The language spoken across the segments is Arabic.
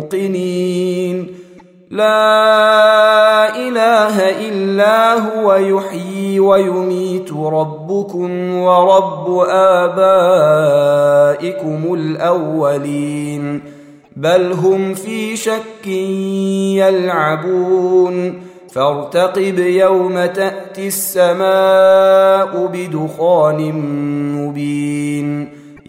موقنين لا إله إلا هو يحيي ويميت ربكم ورب آبائكم الأولين. بل هم في شك يلعبون. فارتقب يوم تأتي السماء بدخان مبين.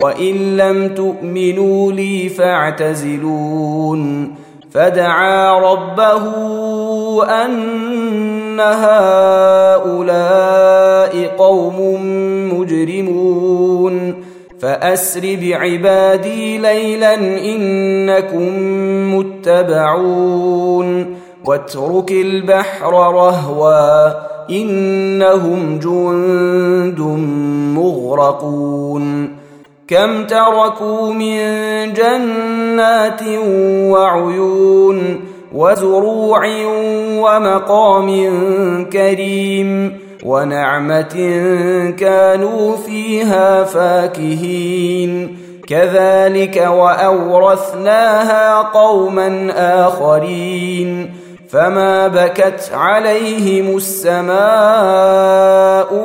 وإن لم تؤمنوا لي فاعتزلون. فدعا ربه أن هؤلاء قوم مجرمون. فأسر بعبادي ليلا إنكم متبعون. واترك البحر رهوا إنهم جند مغرقون. كم تركوا من جنات وعيون وزروع ومقام كريم ونعمة كانوا فيها فاكهين. كذلك وأورثناها قوما آخرين. فما بكت عليهم السماء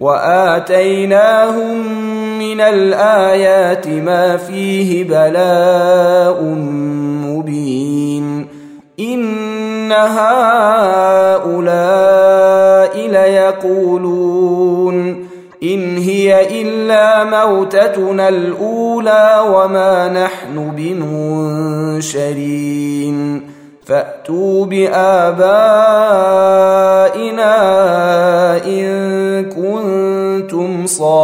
وآتيناهم من الآيات ما فيه بلاء مبين. إن هؤلاء ليقولون إن هي إلا موتتنا الأولى وما نحن بمنشرين. فأتوا بابائنا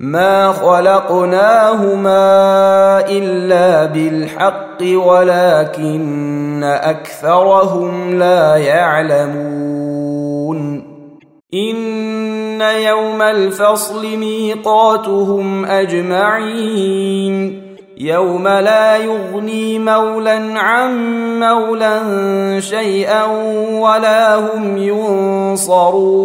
ما خلقناهما الا بالحق ولكن اكثرهم لا يعلمون ان يوم الفصل ميقاتهم اجمعين يوم لا يغني مولا عن مولا شيئا ولا هم ينصرون